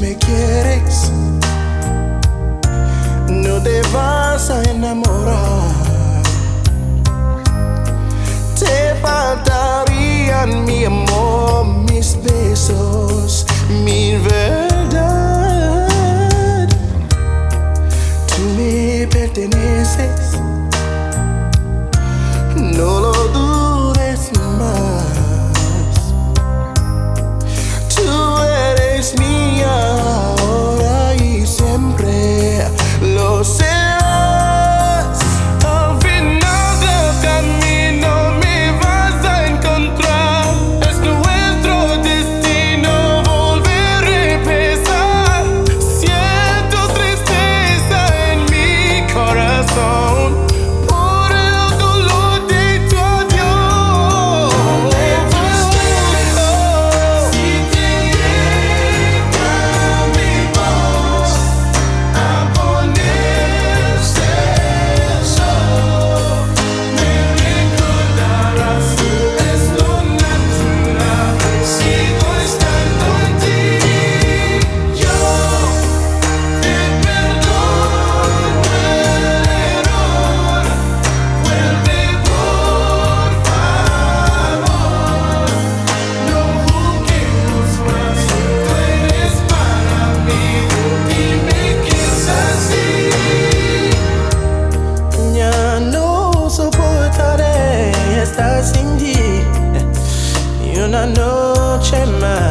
me quieres, no te vas a enamorar. una noche más.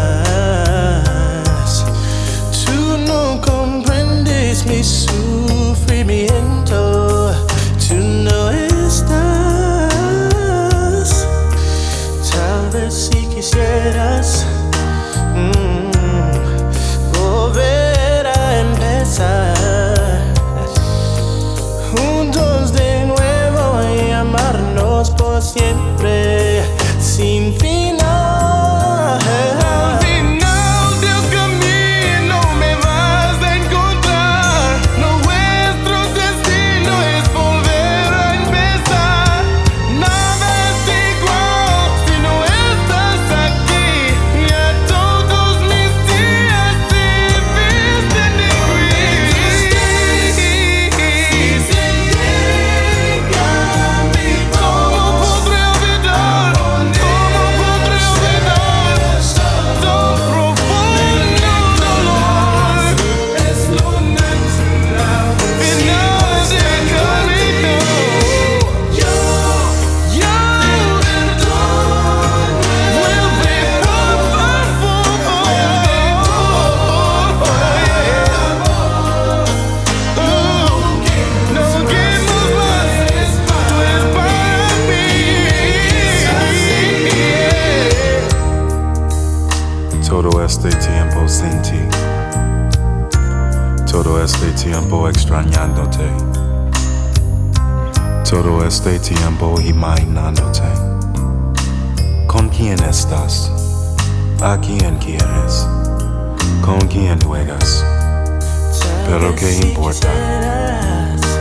Todo este tiempo extrañándote. Todo este tiempo imaginándote. ¿Con quién estás? ¿A quién quieres? ¿Con quién juegas? Pero qué importa.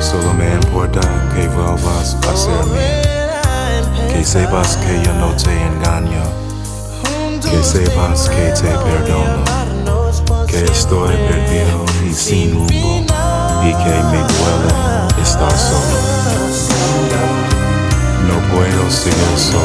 Solo me importa que vuelvas a ser mí. Que sepas que yo no te engaño. Que sepas que te perdono. que estoy perdido y sin rumbo y que me duele estar solo. No puedo seguir solo.